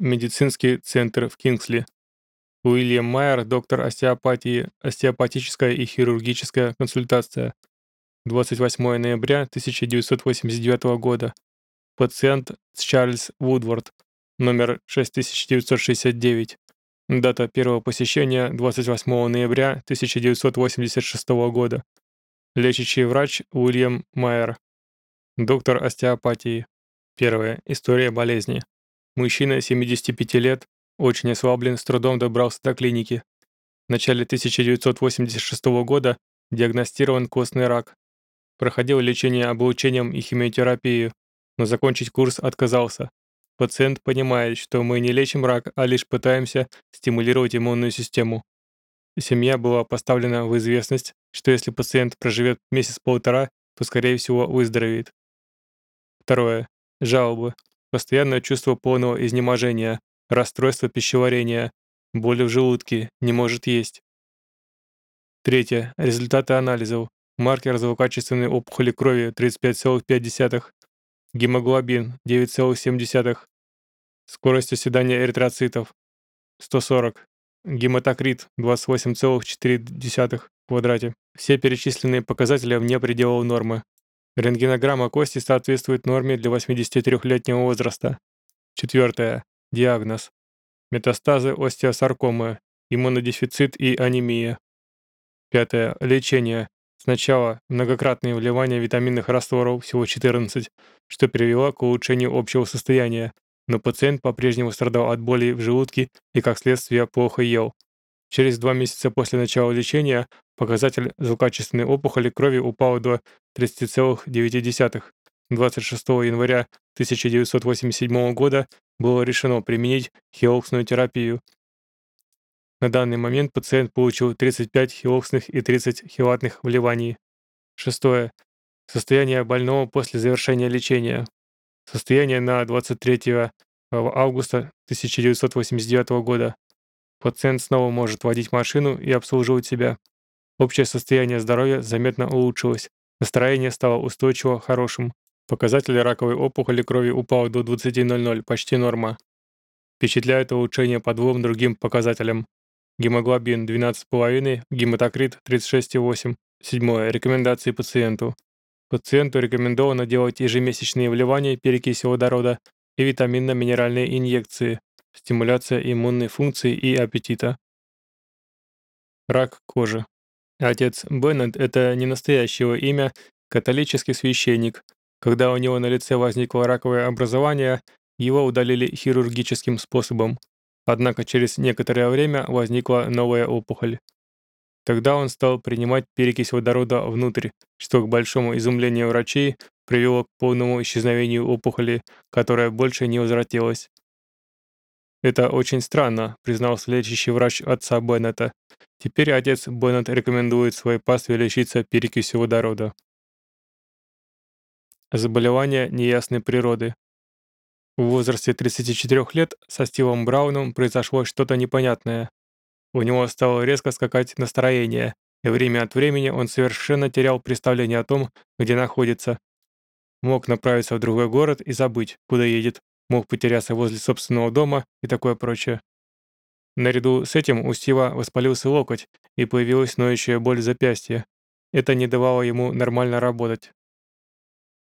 Медицинский центр в Кингсли. Уильям Майер, доктор остеопатии, остеопатическая и хирургическая консультация. 28 ноября 1989 года. Пациент Чарльз Вудворд, номер 6969. Дата первого посещения 28 ноября 1986 года. Лечащий врач Уильям Майер. Доктор остеопатии. Первая. История болезни. Мужчина 75 лет, очень ослаблен, с трудом добрался до клиники. В начале 1986 года диагностирован костный рак. Проходил лечение облучением и химиотерапию, но закончить курс отказался. Пациент понимает, что мы не лечим рак, а лишь пытаемся стимулировать иммунную систему. Семья была поставлена в известность, что если пациент проживет месяц-полтора, то, скорее всего, выздоровеет. Второе. Жалобы. Постоянное чувство полного изнеможения, расстройство пищеварения, боли в желудке, не может есть. Третье. Результаты анализов. Маркер злокачественной опухоли крови 35,5, гемоглобин 9,7, скорость оседания эритроцитов 140, гематокрит 28,4 в квадрате. Все перечисленные показатели вне пределов нормы. Рентгенограмма кости соответствует норме для 83-летнего возраста. Четвертое. Диагноз. Метастазы остеосаркомы, иммунодефицит и анемия. Пятое. Лечение. Сначала многократные вливания витаминных растворов, всего 14, что привело к улучшению общего состояния, но пациент по-прежнему страдал от боли в желудке и, как следствие, плохо ел. Через два месяца после начала лечения показатель злокачественной опухоли крови упал до 30,9. 26 января 1987 года было решено применить хиоксную терапию. На данный момент пациент получил 35 хиоксных и 30 хилатных вливаний. Шестое. Состояние больного после завершения лечения. Состояние на 23 августа 1989 года. Пациент снова может водить машину и обслуживать себя. Общее состояние здоровья заметно улучшилось. Настроение стало устойчиво хорошим. Показатель раковой опухоли крови упал до 20.00, почти норма. Впечатляет улучшение по двум другим показателям. Гемоглобин 12,5, гематокрит 36,8. Седьмое. Рекомендации пациенту. Пациенту рекомендовано делать ежемесячные вливания перекиси водорода и витаминно-минеральные инъекции, стимуляция иммунной функции и аппетита. Рак кожи. Отец Беннет — это не настоящего имя, католический священник. Когда у него на лице возникло раковое образование, его удалили хирургическим способом. Однако через некоторое время возникла новая опухоль. Тогда он стал принимать перекись водорода внутрь, что, к большому изумлению врачей, привело к полному исчезновению опухоли, которая больше не возвратилась. «Это очень странно», — признался лечащий врач отца Беннета. Теперь отец Беннет рекомендует своей пастве лечиться перекисью водорода. Заболевание неясной природы. В возрасте 34 лет со Стивом Брауном произошло что-то непонятное. У него стало резко скакать настроение, и время от времени он совершенно терял представление о том, где находится. Мог направиться в другой город и забыть, куда едет, мог потеряться возле собственного дома и такое прочее. Наряду с этим у Стива воспалился локоть и появилась ноющая боль в запястье. Это не давало ему нормально работать.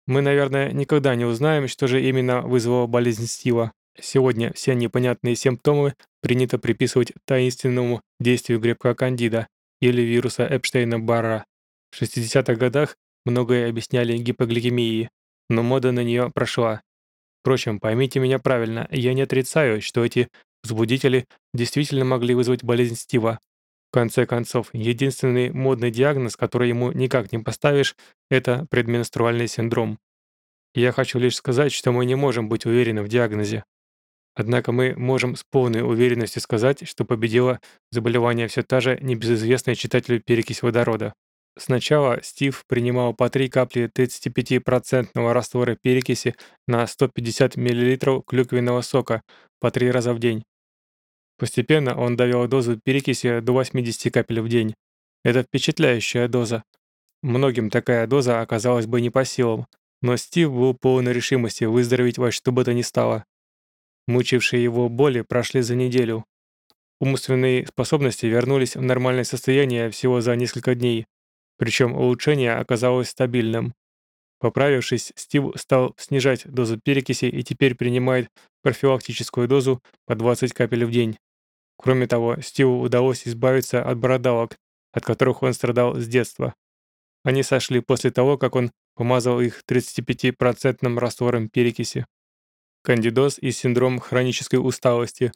Мы, наверное, никогда не узнаем, что же именно вызвало болезнь Стива. Сегодня все непонятные симптомы принято приписывать таинственному действию грибка кандида или вируса Эпштейна-Барра. В 60-х годах многое объясняли гипогликемией, но мода на нее прошла. Впрочем, поймите меня правильно, я не отрицаю, что эти возбудители действительно могли вызвать болезнь Стива. В конце концов, единственный модный диагноз, который ему никак не поставишь, это предменструальный синдром. Я хочу лишь сказать, что мы не можем быть уверены в диагнозе. Однако мы можем с полной уверенностью сказать, что победила заболевание все та же небезызвестная читателю перекись водорода. Сначала Стив принимал по 3 капли 35% раствора перекиси на 150 мл клюквенного сока по 3 раза в день. Постепенно он довел дозу перекиси до 80 капель в день. Это впечатляющая доза. Многим такая доза оказалась бы не по силам, но Стив был полон решимости выздороветь во что бы то ни стало. Мучившие его боли прошли за неделю. Умственные способности вернулись в нормальное состояние всего за несколько дней, причем улучшение оказалось стабильным. Поправившись, Стив стал снижать дозу перекиси и теперь принимает профилактическую дозу по 20 капель в день. Кроме того, Стиву удалось избавиться от бородавок, от которых он страдал с детства. Они сошли после того, как он помазал их 35% раствором перекиси. Кандидоз и синдром хронической усталости.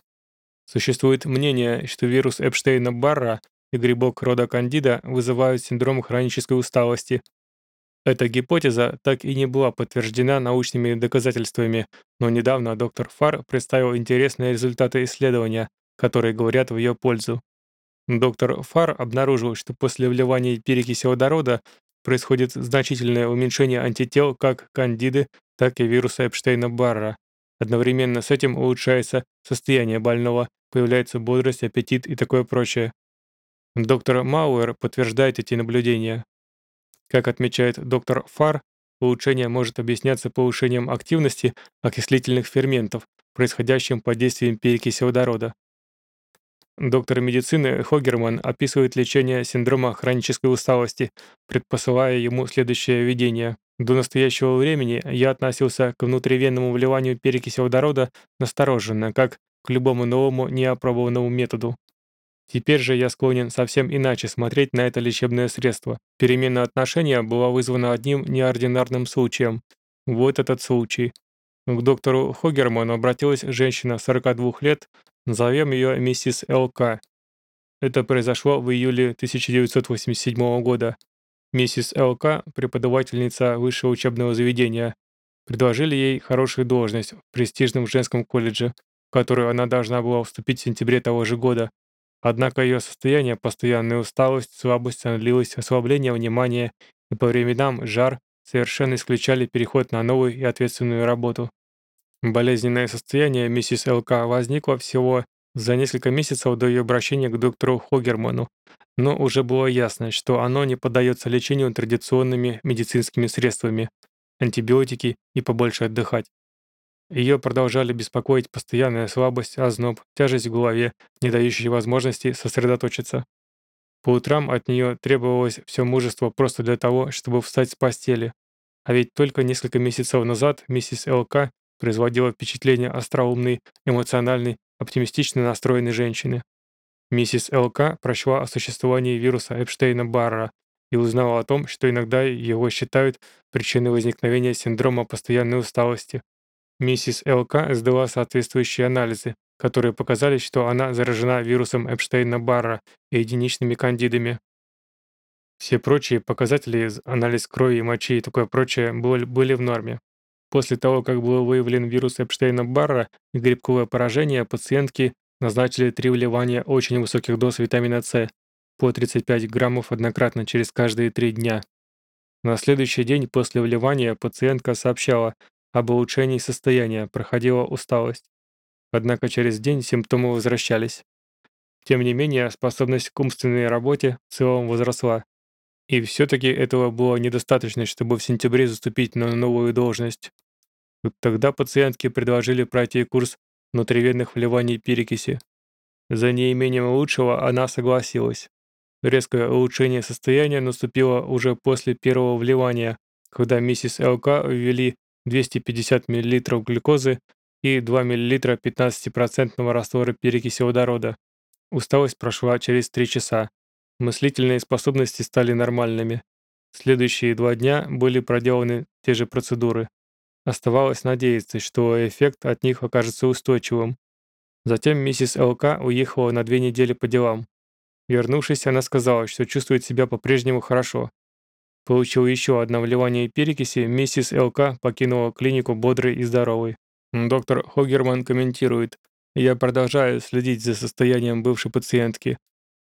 Существует мнение, что вирус Эпштейна-Барра и грибок рода кандида вызывают синдром хронической усталости. Эта гипотеза так и не была подтверждена научными доказательствами, но недавно доктор Фар представил интересные результаты исследования, которые говорят в ее пользу. Доктор Фар обнаружил, что после вливания перекиси водорода происходит значительное уменьшение антител как кандиды, так и вируса Эпштейна-Барра. Одновременно с этим улучшается состояние больного, появляется бодрость, аппетит и такое прочее. Доктор Мауэр подтверждает эти наблюдения. Как отмечает доктор Фар, улучшение может объясняться повышением активности окислительных ферментов, происходящим под действием перекиси водорода. Доктор медицины Хогерман описывает лечение синдрома хронической усталости, предпосылая ему следующее видение. До настоящего времени я относился к внутривенному вливанию перекиси водорода настороженно, как к любому новому неопробованному методу. Теперь же я склонен совсем иначе смотреть на это лечебное средство. Перемена отношения была вызвана одним неординарным случаем. Вот этот случай. К доктору Хогерману обратилась женщина 42 лет Назовем ее миссис ЛК. Это произошло в июле 1987 года. Миссис ЛК, преподавательница высшего учебного заведения, предложили ей хорошую должность в престижном женском колледже, в которую она должна была вступить в сентябре того же года. Однако ее состояние, постоянная усталость, слабость, сонливость, ослабление внимания и по временам жар совершенно исключали переход на новую и ответственную работу. Болезненное состояние миссис ЛК возникло всего за несколько месяцев до ее обращения к доктору Хогерману, но уже было ясно, что оно не поддается лечению традиционными медицинскими средствами, антибиотики и побольше отдыхать. Ее продолжали беспокоить постоянная слабость, озноб, тяжесть в голове, не дающая возможности сосредоточиться. По утрам от нее требовалось все мужество просто для того, чтобы встать с постели. А ведь только несколько месяцев назад миссис ЛК производила впечатление остроумной, эмоциональной, оптимистично настроенной женщины. Миссис ЛК прочла о существовании вируса Эпштейна-Барра и узнала о том, что иногда его считают причиной возникновения синдрома постоянной усталости. Миссис ЛК сдала соответствующие анализы, которые показали, что она заражена вирусом Эпштейна-Барра и единичными кандидами. Все прочие показатели, анализ крови и мочи и такое прочее, были в норме. После того, как был выявлен вирус Эпштейна-Барра и грибковое поражение, пациентки назначили три вливания очень высоких доз витамина С по 35 граммов однократно через каждые три дня. На следующий день после вливания пациентка сообщала об улучшении состояния, проходила усталость. Однако через день симптомы возвращались. Тем не менее, способность к умственной работе в целом возросла. И все-таки этого было недостаточно, чтобы в сентябре заступить на новую должность. Тогда пациентке предложили пройти курс внутривенных вливаний перекиси. За неимением лучшего она согласилась. Резкое улучшение состояния наступило уже после первого вливания, когда миссис ЛК ввели 250 мл глюкозы и 2 мл 15% раствора перекиси водорода. Усталость прошла через 3 часа. Мыслительные способности стали нормальными. Следующие два дня были проделаны те же процедуры. Оставалось надеяться, что эффект от них окажется устойчивым. Затем миссис ЛК уехала на две недели по делам. Вернувшись, она сказала, что чувствует себя по-прежнему хорошо. Получил еще одно вливание перекиси, миссис ЛК покинула клинику бодрой и здоровой. Доктор Хогерман комментирует, «Я продолжаю следить за состоянием бывшей пациентки.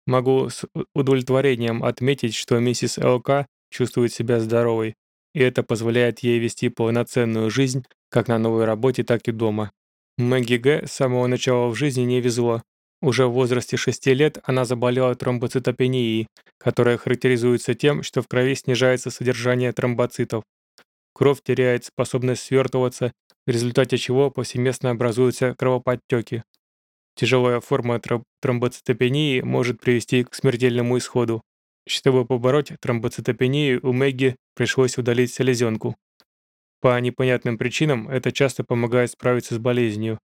Могу с удовлетворением отметить, что миссис ЛК чувствует себя здоровой, и это позволяет ей вести полноценную жизнь как на новой работе, так и дома. Мэгги Г. с самого начала в жизни не везло. Уже в возрасте 6 лет она заболела тромбоцитопенией, которая характеризуется тем, что в крови снижается содержание тромбоцитов. Кровь теряет способность свертываться, в результате чего повсеместно образуются кровоподтеки. Тяжелая форма тромбоцитопении может привести к смертельному исходу. Чтобы побороть тромбоцитопению, у Мэгги пришлось удалить селезенку. По непонятным причинам это часто помогает справиться с болезнью.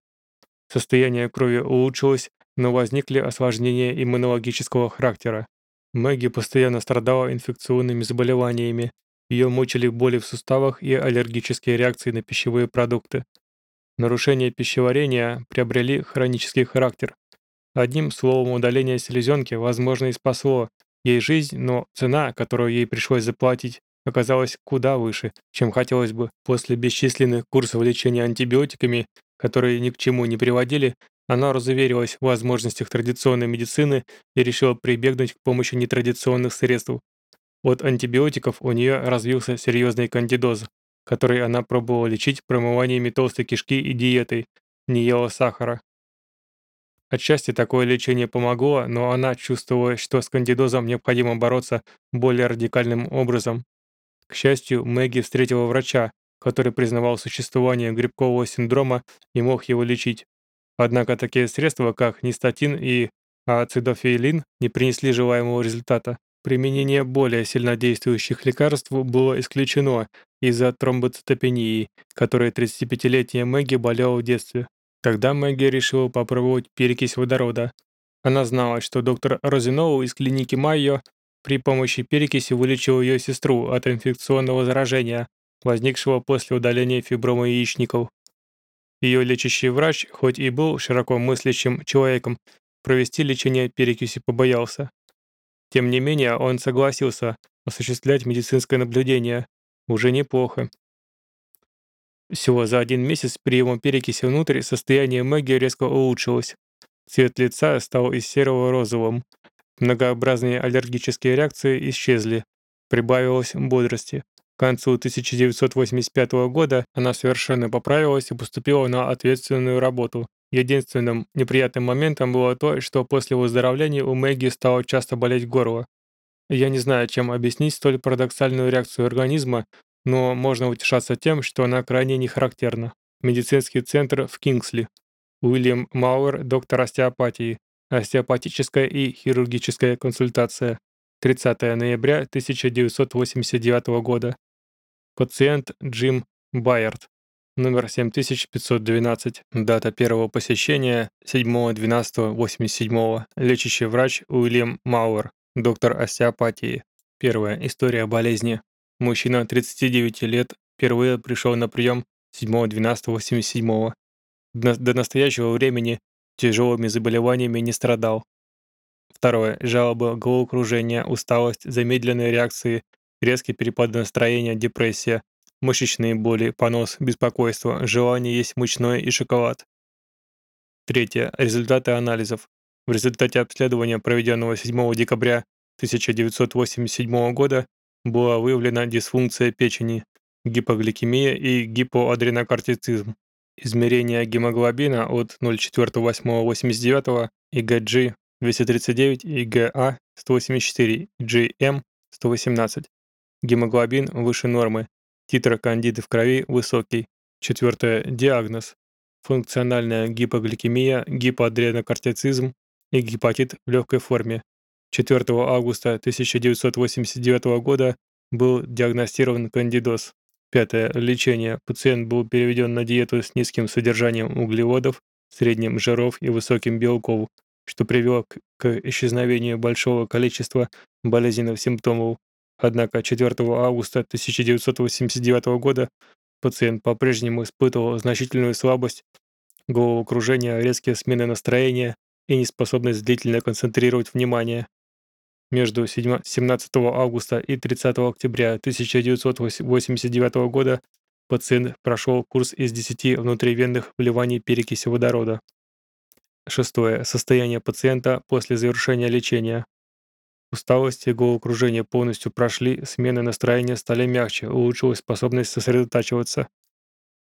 Состояние крови улучшилось, но возникли осложнения иммунологического характера. Мэгги постоянно страдала инфекционными заболеваниями, ее мучили боли в суставах и аллергические реакции на пищевые продукты. Нарушения пищеварения приобрели хронический характер. Одним словом, удаление селезенки, возможно, и спасло ей жизнь, но цена, которую ей пришлось заплатить, оказалась куда выше, чем хотелось бы. После бесчисленных курсов лечения антибиотиками, которые ни к чему не приводили, она разуверилась в возможностях традиционной медицины и решила прибегнуть к помощи нетрадиционных средств. От антибиотиков у нее развился серьезный кандидоз, который она пробовала лечить промываниями толстой кишки и диетой, не ела сахара. Отчасти такое лечение помогло, но она чувствовала, что с кандидозом необходимо бороться более радикальным образом. К счастью, Мэгги встретила врача, который признавал существование грибкового синдрома и мог его лечить. Однако такие средства, как нистатин и ацидофейлин, не принесли желаемого результата. Применение более сильнодействующих лекарств было исключено из-за тромбоцитопении, которой 35-летняя Мэгги болела в детстве. Тогда Мэгги решила попробовать перекись водорода. Она знала, что доктор Розиноу из клиники Майо при помощи перекиси вылечил ее сестру от инфекционного заражения, возникшего после удаления фиброма яичников. Ее лечащий врач, хоть и был широко мыслящим человеком, провести лечение перекиси побоялся. Тем не менее, он согласился осуществлять медицинское наблюдение. Уже неплохо. Всего за один месяц приема перекиси внутрь состояние Мэгги резко улучшилось. Цвет лица стал из серого розовым. Многообразные аллергические реакции исчезли. Прибавилось бодрости. К концу 1985 года она совершенно поправилась и поступила на ответственную работу. Единственным неприятным моментом было то, что после выздоровления у Мэгги стало часто болеть горло. Я не знаю, чем объяснить столь парадоксальную реакцию организма, но можно утешаться тем, что она крайне не характерна. Медицинский центр в Кингсли. Уильям Мауэр, доктор остеопатии. Остеопатическая и хирургическая консультация. 30 ноября 1989 года. Пациент Джим Байерт номер 7512, дата первого посещения 7.12.87, лечащий врач Уильям Мауэр, доктор остеопатии. Первая история болезни. Мужчина 39 лет впервые пришел на прием 7.12.87. До настоящего времени тяжелыми заболеваниями не страдал. Второе. Жалобы, головокружение, усталость, замедленные реакции, резкий перепад настроения, депрессия, мышечные боли, понос, беспокойство, желание есть мучное и шоколад. Третье. Результаты анализов. В результате обследования, проведенного 7 декабря 1987 года, была выявлена дисфункция печени, гипогликемия и гипоадренокортицизм. Измерение гемоглобина от 0,4.8.89 ИГГ 239 ИГА 184 GM 118. Гемоглобин выше нормы, Титр кандиды в крови высокий. Четвертое. Диагноз. Функциональная гипогликемия, гипоадренокортицизм и гепатит в легкой форме. 4 августа 1989 года был диагностирован кандидоз. Пятое. Лечение. Пациент был переведен на диету с низким содержанием углеводов, средним жиров и высоким белков, что привело к, исчезновению большого количества болезненных симптомов, Однако 4 августа 1989 года пациент по-прежнему испытывал значительную слабость, головокружение, резкие смены настроения и неспособность длительно концентрировать внимание. Между 17 августа и 30 октября 1989 года пациент прошел курс из 10 внутривенных вливаний перекиси водорода. Шестое. Состояние пациента после завершения лечения. Усталость и головокружение полностью прошли, смены настроения стали мягче, улучшилась способность сосредотачиваться.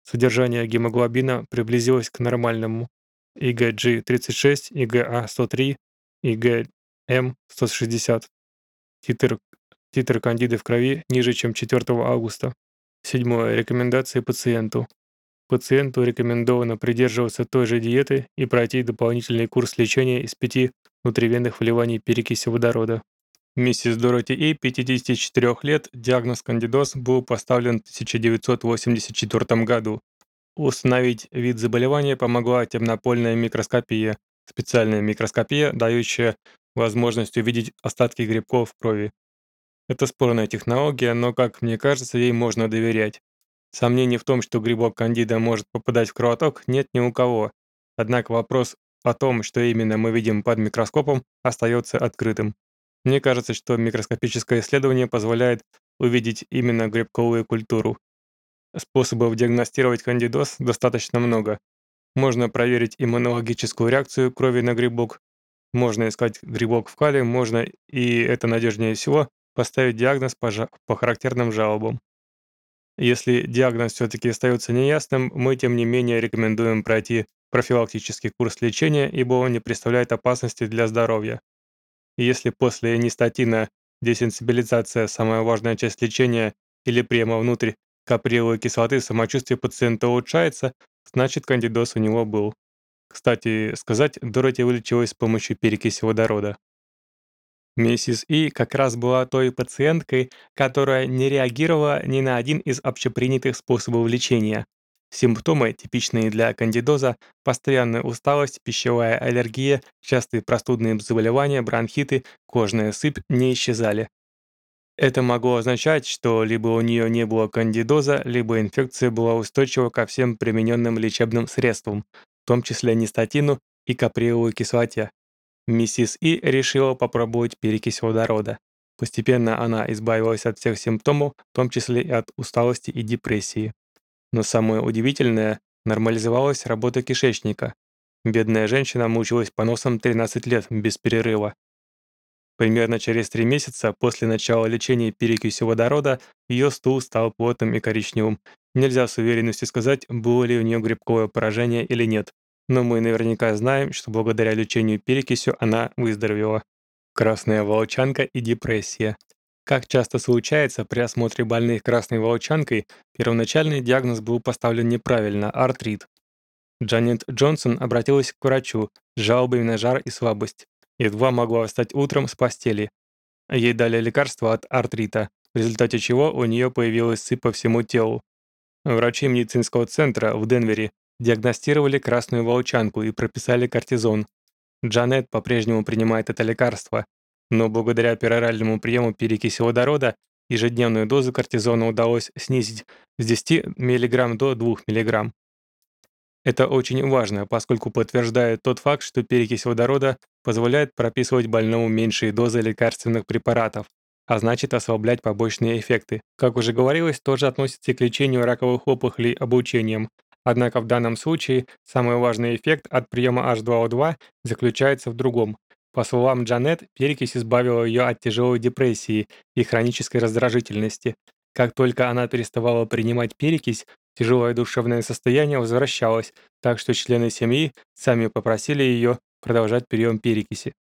Содержание гемоглобина приблизилось к нормальному. ИГГ-36, ИГА-103, ИГМ-160. Титр, титр кандиды в крови ниже, чем 4 августа. Седьмое. Рекомендации пациенту. Пациенту рекомендовано придерживаться той же диеты и пройти дополнительный курс лечения из пяти внутривенных вливаний перекиси водорода. Миссис Дороти И, 54 лет, диагноз кандидоз был поставлен в 1984 году. Установить вид заболевания помогла темнопольная микроскопия, специальная микроскопия, дающая возможность увидеть остатки грибков в крови. Это спорная технология, но, как мне кажется, ей можно доверять. Сомнений в том, что грибок кандида может попадать в кровоток, нет ни у кого. Однако вопрос о том, что именно мы видим под микроскопом, остается открытым. Мне кажется, что микроскопическое исследование позволяет увидеть именно грибковую культуру. Способов диагностировать кандидоз достаточно много. Можно проверить иммунологическую реакцию крови на грибок, можно искать грибок в кале, можно, и это надежнее всего, поставить диагноз по, по характерным жалобам. Если диагноз все-таки остается неясным, мы тем не менее рекомендуем пройти профилактический курс лечения, ибо он не представляет опасности для здоровья. Если после нистатина десенсибилизация – самая важная часть лечения или приема внутрь каприловой кислоты самочувствие пациента улучшается, значит кандидоз у него был. Кстати сказать, Дороти вылечилась с помощью перекиси водорода. Миссис И как раз была той пациенткой, которая не реагировала ни на один из общепринятых способов лечения. Симптомы, типичные для кандидоза, постоянная усталость, пищевая аллергия, частые простудные заболевания, бронхиты, кожная сыпь не исчезали. Это могло означать, что либо у нее не было кандидоза, либо инфекция была устойчива ко всем примененным лечебным средствам, в том числе нистатину и каприловой кислоте. Миссис И решила попробовать перекись водорода. Постепенно она избавилась от всех симптомов, в том числе и от усталости и депрессии. Но самое удивительное, нормализовалась работа кишечника. Бедная женщина мучилась поносом 13 лет без перерыва. Примерно через три месяца после начала лечения перекисью водорода ее стул стал плотным и коричневым. Нельзя с уверенностью сказать, было ли у нее грибковое поражение или нет но мы наверняка знаем, что благодаря лечению перекисью она выздоровела. Красная волчанка и депрессия. Как часто случается при осмотре больных красной волчанкой, первоначальный диагноз был поставлен неправильно – артрит. Джанет Джонсон обратилась к врачу с жалобами на жар и слабость. Едва могла встать утром с постели. Ей дали лекарство от артрита, в результате чего у нее появилась сыпь по всему телу. Врачи медицинского центра в Денвере Диагностировали красную волчанку и прописали кортизон. Джанет по-прежнему принимает это лекарство, но благодаря пероральному приему перекиси водорода ежедневную дозу кортизона удалось снизить с 10 мг до 2 мг. Это очень важно, поскольку подтверждает тот факт, что перекись водорода позволяет прописывать больному меньшие дозы лекарственных препаратов, а значит ослаблять побочные эффекты. Как уже говорилось, тоже относится к лечению раковых опухолей обучением, Однако в данном случае самый важный эффект от приема H2O2 заключается в другом. По словам Джанет, перекись избавила ее от тяжелой депрессии и хронической раздражительности. Как только она переставала принимать перекись, тяжелое душевное состояние возвращалось, так что члены семьи сами попросили ее продолжать прием перекиси.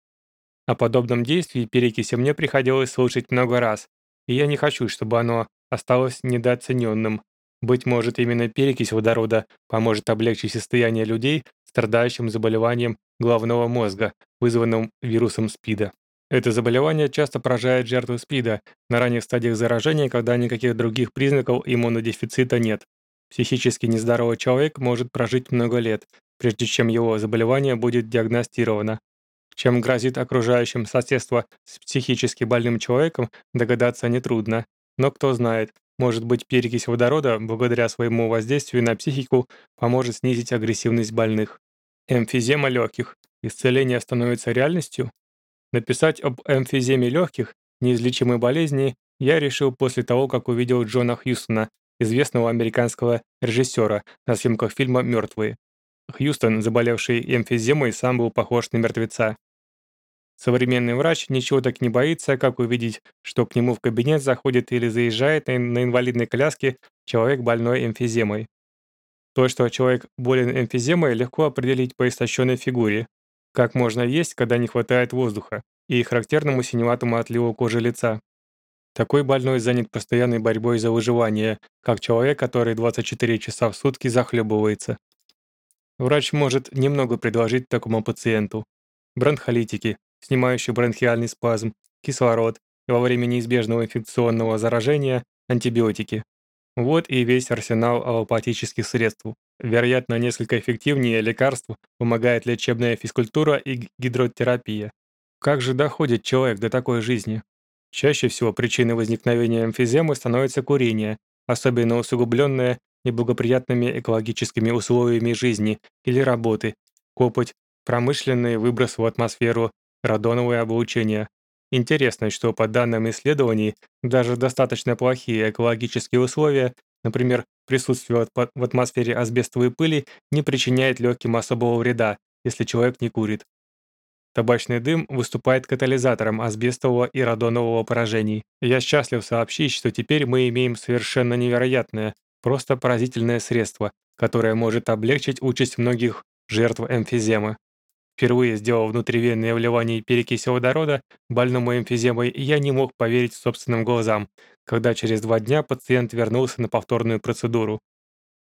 О подобном действии перекиси мне приходилось слушать много раз, и я не хочу, чтобы оно осталось недооцененным. Быть может, именно перекись водорода поможет облегчить состояние людей, страдающим заболеванием головного мозга, вызванным вирусом СПИДа. Это заболевание часто поражает жертву СПИДа на ранних стадиях заражения, когда никаких других признаков иммунодефицита нет. Психически нездоровый человек может прожить много лет, прежде чем его заболевание будет диагностировано. Чем грозит окружающим соседство с психически больным человеком, догадаться нетрудно. Но кто знает, может быть, перекись водорода, благодаря своему воздействию на психику, поможет снизить агрессивность больных. Эмфизема легких. Исцеление становится реальностью? Написать об эмфиземе легких, неизлечимой болезни, я решил после того, как увидел Джона Хьюстона, известного американского режиссера, на съемках фильма «Мертвые». Хьюстон, заболевший эмфиземой, сам был похож на мертвеца. Современный врач ничего так не боится, как увидеть, что к нему в кабинет заходит или заезжает на инвалидной коляске человек больной эмфиземой. То, что человек болен эмфиземой, легко определить по истощенной фигуре. Как можно есть, когда не хватает воздуха, и характерному синеватому отливу кожи лица. Такой больной занят постоянной борьбой за выживание, как человек, который 24 часа в сутки захлебывается. Врач может немного предложить такому пациенту. Бронхолитики, снимающие бронхиальный спазм, кислород во время неизбежного инфекционного заражения антибиотики. Вот и весь арсенал аллопатических средств. Вероятно, несколько эффективнее лекарств помогает лечебная физкультура и гидротерапия. Как же доходит человек до такой жизни? Чаще всего причиной возникновения эмфиземы становится курение, особенно усугубленное неблагоприятными экологическими условиями жизни или работы, копоть, промышленный выброс в атмосферу, радоновое облучение. Интересно, что по данным исследований, даже достаточно плохие экологические условия, например, присутствие в атмосфере асбестовой пыли, не причиняет легким особого вреда, если человек не курит. Табачный дым выступает катализатором асбестового и радонового поражений. Я счастлив сообщить, что теперь мы имеем совершенно невероятное, просто поразительное средство, которое может облегчить участь многих жертв эмфиземы. Впервые сделав внутривенное вливание перекиси водорода больному эмфиземой, я не мог поверить собственным глазам, когда через два дня пациент вернулся на повторную процедуру.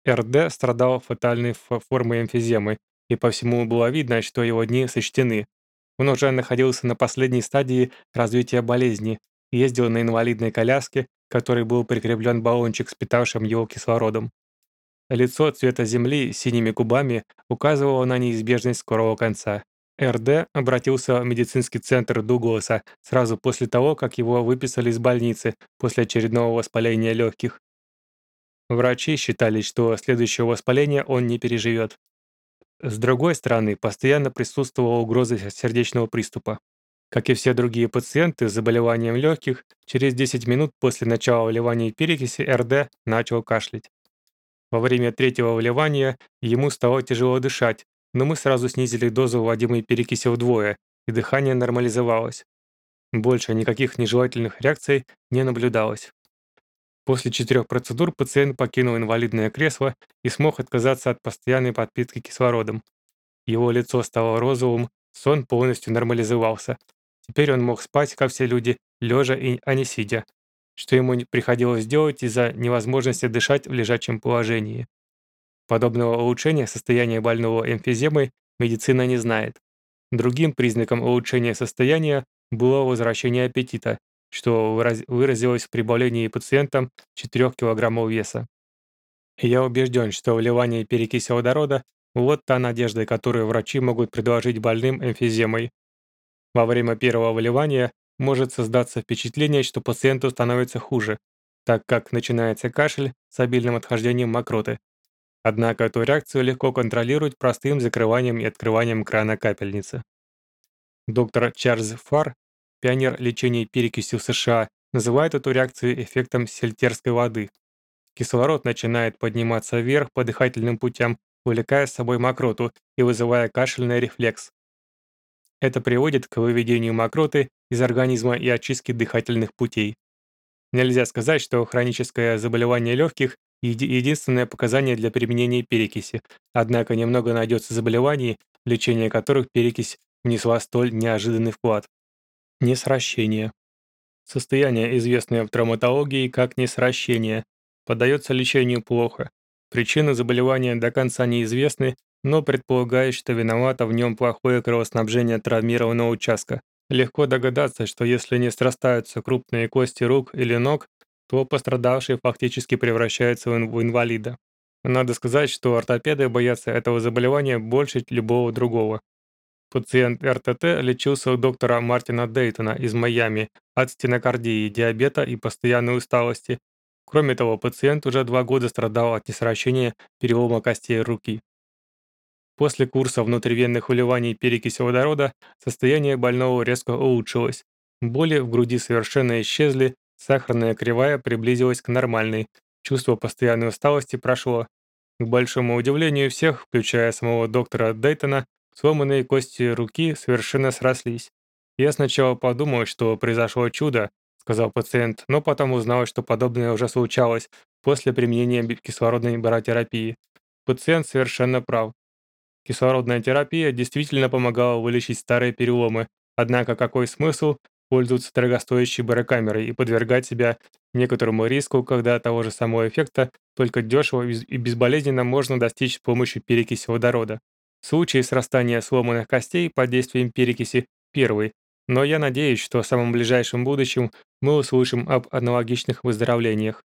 РД страдал фатальной формой эмфиземы, и по всему было видно, что его дни сочтены. Он уже находился на последней стадии развития болезни, ездил на инвалидной коляске, к которой был прикреплен баллончик с питавшим его кислородом. Лицо цвета земли синими губами указывало на неизбежность скорого конца. РД обратился в медицинский центр Дугласа сразу после того, как его выписали из больницы после очередного воспаления легких. Врачи считали, что следующего воспаления он не переживет. С другой стороны, постоянно присутствовала угроза сердечного приступа. Как и все другие пациенты с заболеванием легких, через 10 минут после начала вливания перекиси РД начал кашлять. Во время третьего вливания ему стало тяжело дышать, но мы сразу снизили дозу вводимой перекиси вдвое, и дыхание нормализовалось. Больше никаких нежелательных реакций не наблюдалось. После четырех процедур пациент покинул инвалидное кресло и смог отказаться от постоянной подпитки кислородом. Его лицо стало розовым, сон полностью нормализовался. Теперь он мог спать, как все люди, лежа, и, а не сидя, что ему приходилось делать из-за невозможности дышать в лежачем положении. Подобного улучшения состояния больного эмфиземой медицина не знает. Другим признаком улучшения состояния было возвращение аппетита, что выразилось в прибавлении пациентам 4 кг веса. я убежден, что вливание перекиси водорода – вот та надежда, которую врачи могут предложить больным эмфиземой. Во время первого вливания может создаться впечатление, что пациенту становится хуже, так как начинается кашель с обильным отхождением мокроты. Однако эту реакцию легко контролировать простым закрыванием и открыванием крана капельницы. Доктор Чарльз Фар пионер лечения перекисью в США, называет эту реакцию эффектом сельтерской воды. Кислород начинает подниматься вверх по дыхательным путям, увлекая с собой мокроту и вызывая кашельный рефлекс. Это приводит к выведению мокроты из организма и очистке дыхательных путей. Нельзя сказать, что хроническое заболевание легких – единственное показание для применения перекиси, однако немного найдется заболеваний, лечение которых перекись внесла столь неожиданный вклад. Несращение. Состояние, известное в травматологии как несращение, поддается лечению плохо. Причины заболевания до конца неизвестны, но предполагают, что виновато в нем плохое кровоснабжение травмированного участка. Легко догадаться, что если не срастаются крупные кости рук или ног, то пострадавший фактически превращается в инвалида. Надо сказать, что ортопеды боятся этого заболевания больше любого другого. Пациент РТТ лечился у доктора Мартина Дейтона из Майами от стенокардии, диабета и постоянной усталости. Кроме того, пациент уже два года страдал от несращения перелома костей руки. После курса внутривенных вливаний перекиси водорода состояние больного резко улучшилось. Боли в груди совершенно исчезли, сахарная кривая приблизилась к нормальной, чувство постоянной усталости прошло. К большому удивлению всех, включая самого доктора Дейтона, Сломанные кости руки совершенно срослись. Я сначала подумал, что произошло чудо, сказал пациент, но потом узнал, что подобное уже случалось после применения кислородной баротерапии. Пациент совершенно прав. Кислородная терапия действительно помогала вылечить старые переломы, однако какой смысл, пользоваться дорогостоящей барокамерой и подвергать себя некоторому риску, когда того же самого эффекта только дешево и безболезненно можно достичь с помощью перекиси водорода. Случаи срастания сломанных костей под действием перекиси – первый, но я надеюсь, что в самом ближайшем будущем мы услышим об аналогичных выздоровлениях.